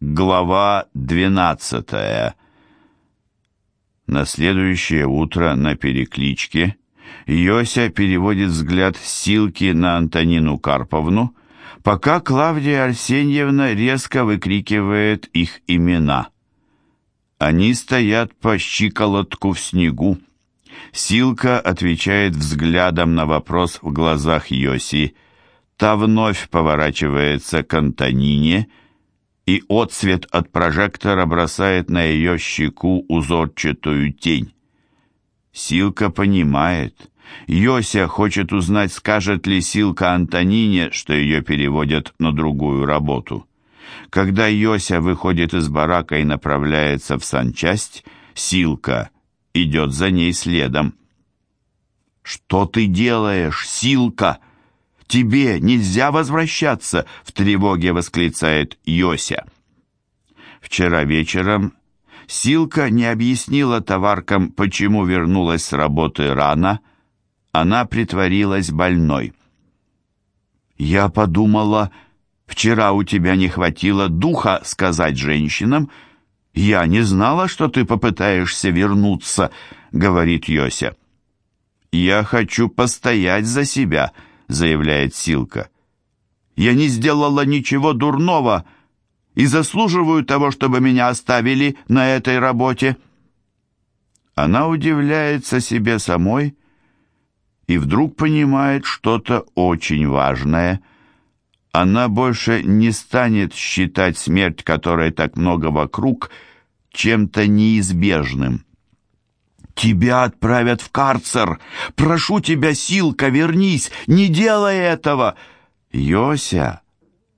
Глава двенадцатая. На следующее утро на перекличке Йося переводит взгляд Силки на Антонину Карповну, пока Клавдия Арсеньевна резко выкрикивает их имена. Они стоят по щиколотку в снегу. Силка отвечает взглядом на вопрос в глазах Йоси. Та вновь поворачивается к Антонине, и отсвет от прожектора бросает на ее щеку узорчатую тень. Силка понимает. Йося хочет узнать, скажет ли Силка Антонине, что ее переводят на другую работу. Когда Йося выходит из барака и направляется в санчасть, Силка идет за ней следом. «Что ты делаешь, Силка? Тебе нельзя возвращаться!» — в тревоге восклицает Йося. Вчера вечером Силка не объяснила товаркам, почему вернулась с работы рано. Она притворилась больной. «Я подумала, вчера у тебя не хватило духа сказать женщинам. Я не знала, что ты попытаешься вернуться», — говорит Йося. «Я хочу постоять за себя», — заявляет Силка. «Я не сделала ничего дурного», — и заслуживаю того, чтобы меня оставили на этой работе. Она удивляется себе самой и вдруг понимает что-то очень важное. Она больше не станет считать смерть, которой так много вокруг, чем-то неизбежным. «Тебя отправят в карцер! Прошу тебя, Силка, вернись! Не делай этого!» «Йося!»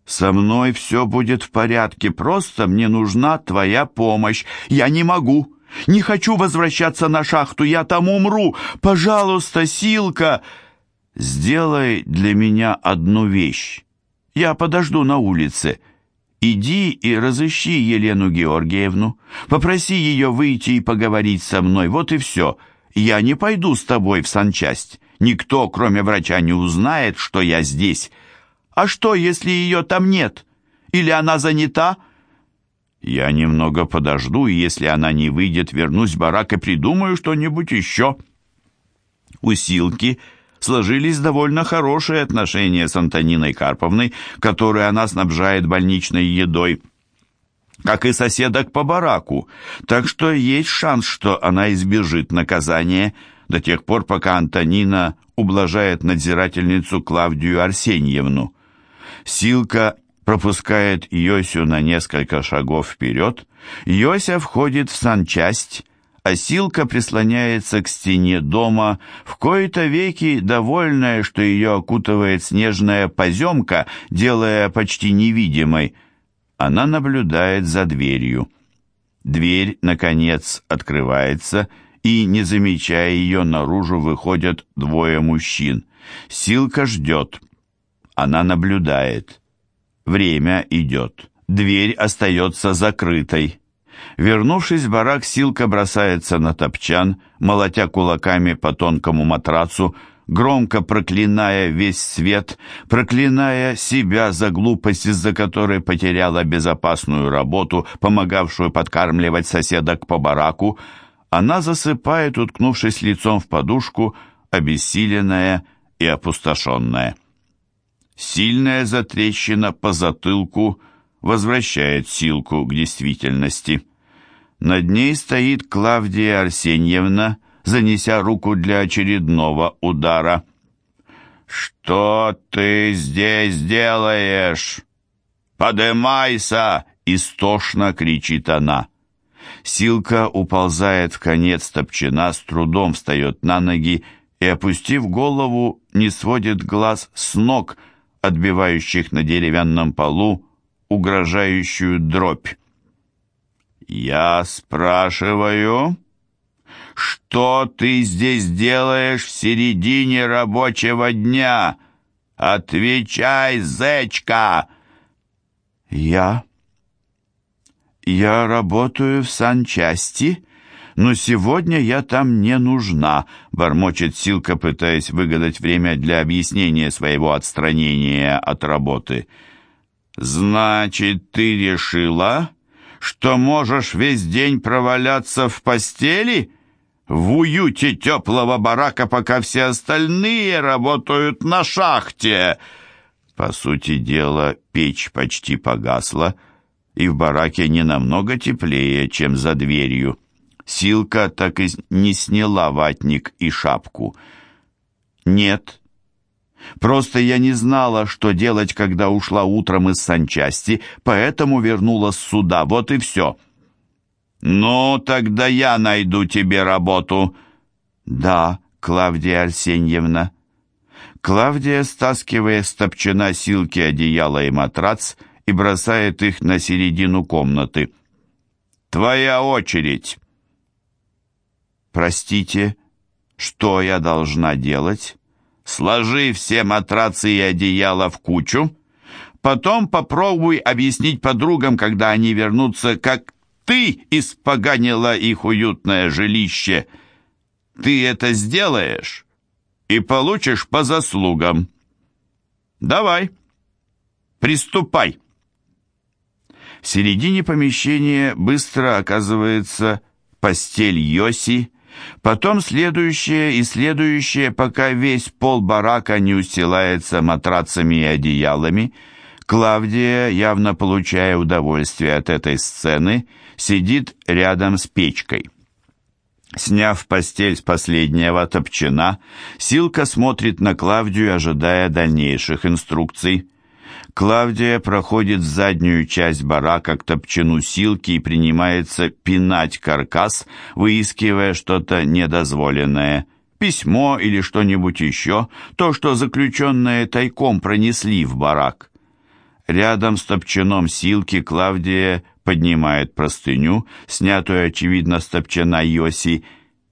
«Со мной все будет в порядке, просто мне нужна твоя помощь. Я не могу, не хочу возвращаться на шахту, я там умру. Пожалуйста, Силка, сделай для меня одну вещь. Я подожду на улице. Иди и разыщи Елену Георгиевну. Попроси ее выйти и поговорить со мной, вот и все. Я не пойду с тобой в санчасть. Никто, кроме врача, не узнает, что я здесь». А что, если ее там нет? Или она занята?» «Я немного подожду, и если она не выйдет, вернусь в барак и придумаю что-нибудь еще». У Силки сложились довольно хорошие отношения с Антониной Карповной, которую она снабжает больничной едой, как и соседок по бараку, так что есть шанс, что она избежит наказания до тех пор, пока Антонина ублажает надзирательницу Клавдию Арсеньевну. Силка пропускает Йосю на несколько шагов вперед. Йося входит в санчасть, а Силка прислоняется к стене дома, в кои-то веки довольная, что ее окутывает снежная поземка, делая почти невидимой. Она наблюдает за дверью. Дверь, наконец, открывается, и, не замечая ее, наружу выходят двое мужчин. Силка ждет. Она наблюдает. Время идет. Дверь остается закрытой. Вернувшись в барак, Силка бросается на топчан, молотя кулаками по тонкому матрацу, громко проклиная весь свет, проклиная себя за глупость, из-за которой потеряла безопасную работу, помогавшую подкармливать соседок по бараку, она засыпает, уткнувшись лицом в подушку, обессиленная и опустошенная. Сильная затрещина по затылку возвращает Силку к действительности. Над ней стоит Клавдия Арсеньевна, занеся руку для очередного удара. «Что ты здесь делаешь? Подымайся!» — истошно кричит она. Силка уползает в конец топчина, с трудом встает на ноги и, опустив голову, не сводит глаз с ног — отбивающих на деревянном полу угрожающую дробь. «Я спрашиваю, что ты здесь делаешь в середине рабочего дня? Отвечай, зечка!» «Я... я работаю в санчасти», «Но сегодня я там не нужна», — бормочет Силка, пытаясь выгадать время для объяснения своего отстранения от работы. «Значит, ты решила, что можешь весь день проваляться в постели?» в уюте теплого барака, пока все остальные работают на шахте. По сути дела, печь почти погасла, и в бараке не намного теплее, чем за дверью. Силка так и не сняла ватник и шапку. «Нет. Просто я не знала, что делать, когда ушла утром из санчасти, поэтому вернулась сюда, вот и все». «Ну, тогда я найду тебе работу». «Да, Клавдия Арсеньевна». Клавдия, стаскивая с топчана силки одеяло и матрац, и бросает их на середину комнаты. «Твоя очередь!» «Простите, что я должна делать?» «Сложи все матрацы и одеяла в кучу, потом попробуй объяснить подругам, когда они вернутся, как ты испоганила их уютное жилище. Ты это сделаешь и получишь по заслугам. Давай, приступай. В середине помещения быстро оказывается постель Йоси, потом следующее и следующее, пока весь пол барака не устилается матрацами и одеялами. Клавдия, явно получая удовольствие от этой сцены, сидит рядом с печкой. Сняв постель с последнего топчина, Силка смотрит на Клавдию, ожидая дальнейших инструкций. Клавдия проходит в заднюю часть барака к топчину Силки и принимается пинать каркас, выискивая что-то недозволенное. Письмо или что-нибудь еще, то, что заключенные тайком пронесли в барак. Рядом с топчаном Силки Клавдия поднимает простыню, снятую, очевидно, с топчана Йоси,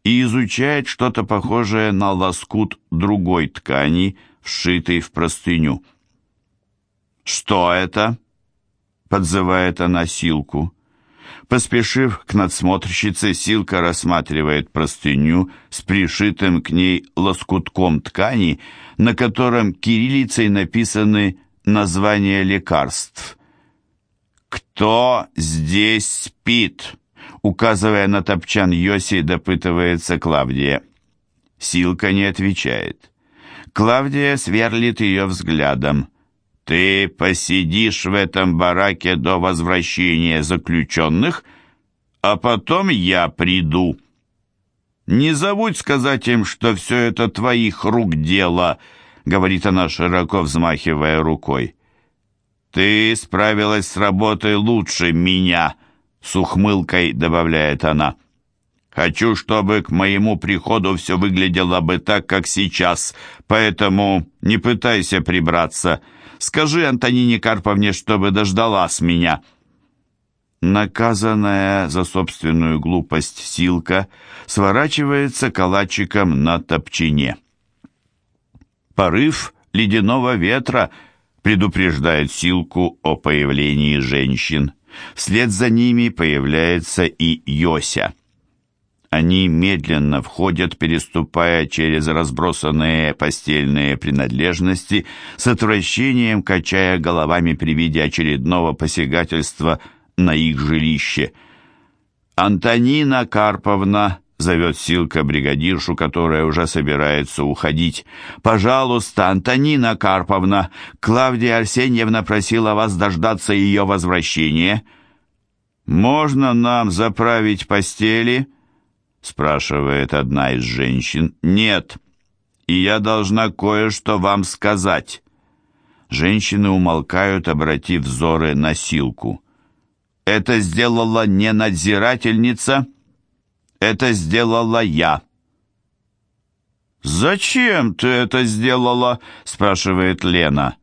и изучает что-то похожее на лоскут другой ткани, вшитый в простыню. «Что это?» — подзывает она Силку. Поспешив к надсмотрщице, Силка рассматривает простыню с пришитым к ней лоскутком ткани, на котором кириллицей написаны названия лекарств. «Кто здесь спит?» Указывая на топчан Йоси, допытывается Клавдия. Силка не отвечает. Клавдия сверлит ее взглядом. «Ты посидишь в этом бараке до возвращения заключенных, а потом я приду. Не забудь сказать им, что все это твоих рук дело», — говорит она, широко взмахивая рукой. «Ты справилась с работой лучше меня», — с ухмылкой добавляет она. «Хочу, чтобы к моему приходу все выглядело бы так, как сейчас, поэтому не пытайся прибраться. Скажи Антонине Карповне, чтобы дождалась меня». Наказанная за собственную глупость Силка сворачивается калачиком на топчине. Порыв ледяного ветра — предупреждает Силку о появлении женщин. Вслед за ними появляется и Йося. Они медленно входят, переступая через разбросанные постельные принадлежности, с отвращением качая головами при виде очередного посягательства на их жилище. «Антонина Карповна», зовет Силка бригадиршу, которая уже собирается уходить. «Пожалуйста, Антонина Карповна, Клавдия Арсеньевна просила вас дождаться ее возвращения». «Можно нам заправить постели?» Спрашивает одна из женщин. «Нет, и я должна кое-что вам сказать». Женщины умолкают, обратив взоры на Силку. «Это сделала не надзирательница?» Это сделала я». «Зачем ты это сделала?» — спрашивает Лена.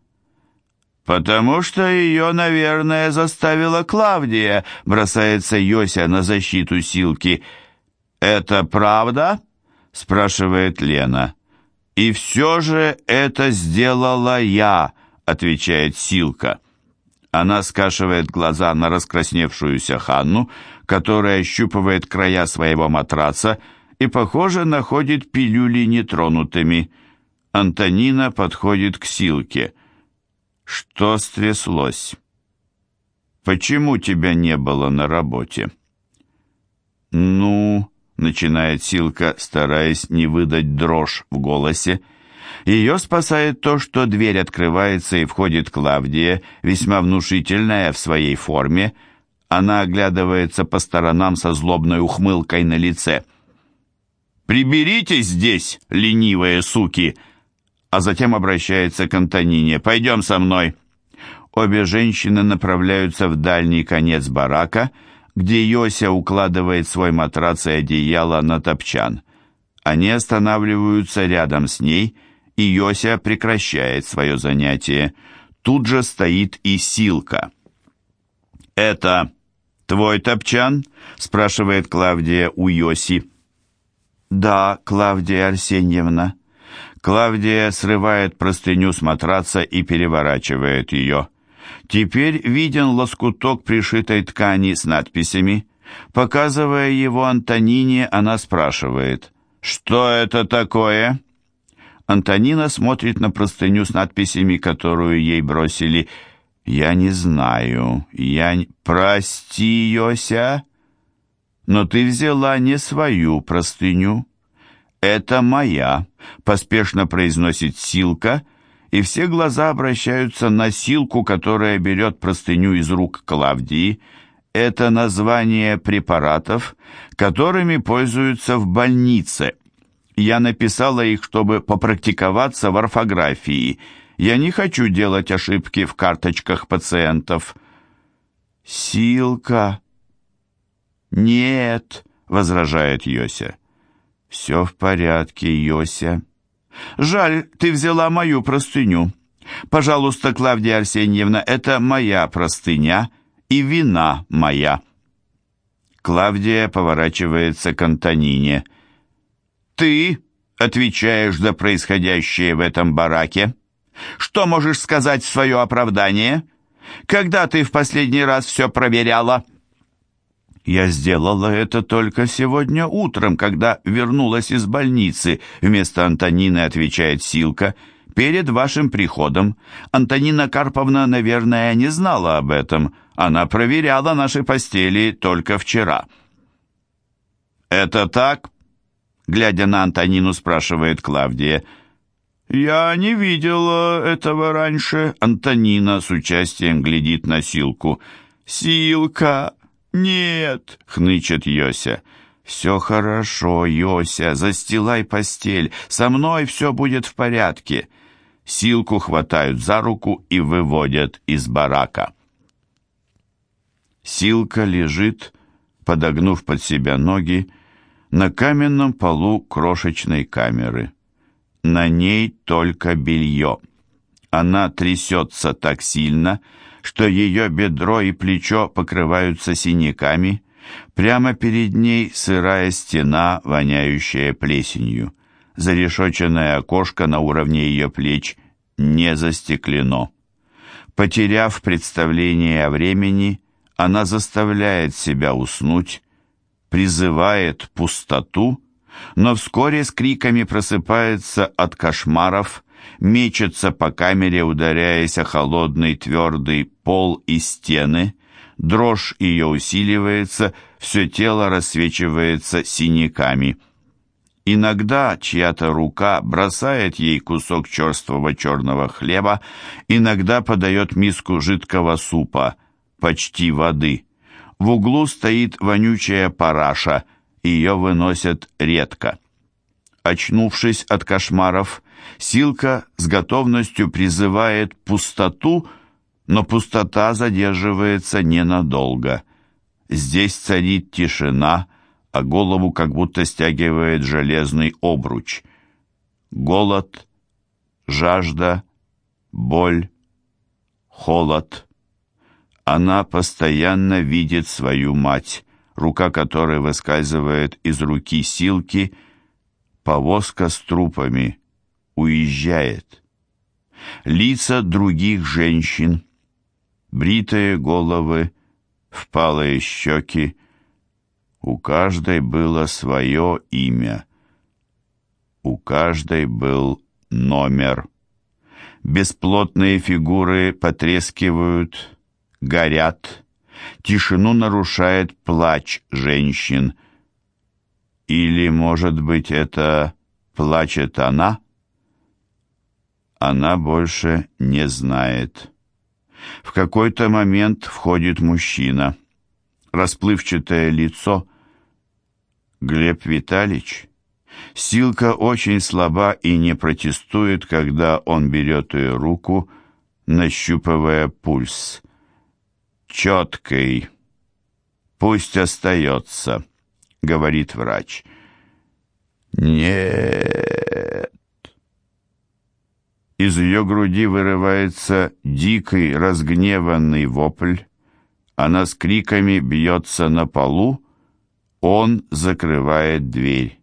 «Потому что ее, наверное, заставила Клавдия», — бросается Йося на защиту Силки. «Это правда?» — спрашивает Лена. «И все же это сделала я», — отвечает Силка. Она скашивает глаза на раскрасневшуюся Ханну, которая ощупывает края своего матраца и, похоже, находит пилюли нетронутыми. Антонина подходит к Силке. «Что стряслось?» почему тебя не было на работе?» «Ну...» — начинает Силка, стараясь не выдать дрожь в голосе. Ее спасает то, что дверь открывается и входит Клавдия, весьма внушительная в своей форме. Она оглядывается по сторонам со злобной ухмылкой на лице. «Приберитесь здесь, ленивые суки!» А затем обращается к Антонине. «Пойдем со мной!» Обе женщины направляются в дальний конец барака, где Йося укладывает свой матрац и одеяло на топчан. Они останавливаются рядом с ней, и Йося прекращает свое занятие. Тут же стоит и Силка. «Это твой топчан?» — спрашивает Клавдия у Йоси. «Да, Клавдия Арсеньевна». Клавдия срывает простыню с матраца и переворачивает ее. Теперь виден лоскуток пришитой ткани с надписями. Показывая его Антонине, она спрашивает, «Что это такое?» Антонина смотрит на простыню с надписями, которую ей бросили. «Я не знаю. Я... Прости, Йося, но ты взяла не свою простыню. Это моя», — поспешно произносит Силка, и все глаза обращаются на Силку, которая берет простыню из рук Клавдии. Это название препаратов, которыми пользуются в больнице — я написала их, чтобы попрактиковаться в орфографии. Я не хочу делать ошибки в карточках пациентов. Силка. Нет, возражает Йося. Все в порядке, Йося. Жаль, ты взяла мою простыню. Пожалуйста, Клавдия Арсеньевна, это моя простыня и вина моя. Клавдия поворачивается к Антонине. Ты отвечаешь за происходящее в этом бараке? Что можешь сказать в свое оправдание? Когда ты в последний раз все проверяла?» «Я сделала это только сегодня утром, когда вернулась из больницы», вместо Антонины отвечает Силка. «Перед вашим приходом. Антонина Карповна, наверное, не знала об этом. Она проверяла наши постели только вчера». «Это так?» Глядя на Антонину, спрашивает Клавдия. «Я не видела этого раньше». Антонина с участием глядит на Силку. «Силка! Нет!» — хнычет Йося. «Все хорошо, Йося, застилай постель. Со мной все будет в порядке». Силку хватают за руку и выводят из барака. Силка лежит, подогнув под себя ноги, на каменном полу крошечной камеры. На ней только белье. Она трясется так сильно, что ее бедро и плечо покрываются синяками. Прямо перед ней сырая стена, воняющая плесенью. Зарешоченное окошко на уровне ее плеч не застеклено. Потеряв представление о времени, она заставляет себя уснуть, призывает пустоту, но вскоре с криками просыпается от кошмаров, мечется по камере, ударяясь о холодный твердый пол и стены, дрожь ее усиливается, все тело рассвечивается синяками. Иногда чья-то рука бросает ей кусок черствого черного хлеба, иногда подает миску жидкого супа, почти воды. В углу стоит вонючая параша, ее выносят редко. Очнувшись от кошмаров, Силка с готовностью призывает пустоту, но пустота задерживается ненадолго. Здесь царит тишина, а голову как будто стягивает железный обруч. Голод, жажда, боль, холод — она постоянно видит свою мать, рука которой выскальзывает из руки Силки, повозка с трупами уезжает. Лица других женщин, бритые головы, впалые щеки, у каждой было свое имя, у каждой был номер. Бесплотные фигуры потрескивают, горят, Тишину нарушает плач женщин. Или, может быть, это плачет она? Она больше не знает. В какой-то момент входит мужчина. Расплывчатое лицо. Глеб Витальевич. Силка очень слаба и не протестует, когда он берет ее руку, нащупывая пульс. «Четкий. Пусть остается», — говорит врач. «Нет». Из ее груди вырывается дикий, разгневанный вопль. Она с криками бьется на полу. Он закрывает дверь.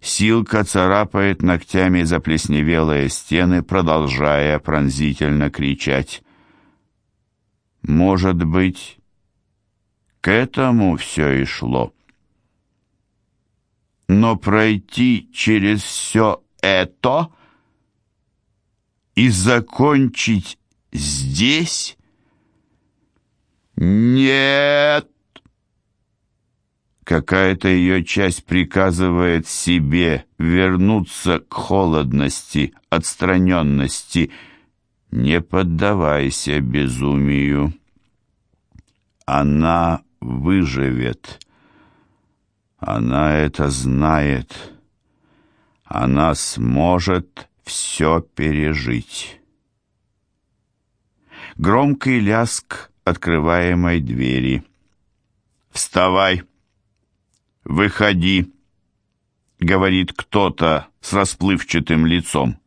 Силка царапает ногтями заплесневелые стены, продолжая пронзительно кричать. Может быть, к этому все и шло. Но пройти через все это и закончить здесь? Нет! Какая-то ее часть приказывает себе вернуться к холодности, отстраненности. Не поддавайся безумию. Она выживет. Она это знает. Она сможет все пережить. Громкий ляск открываемой двери. «Вставай!» «Выходи», — говорит кто-то с расплывчатым лицом.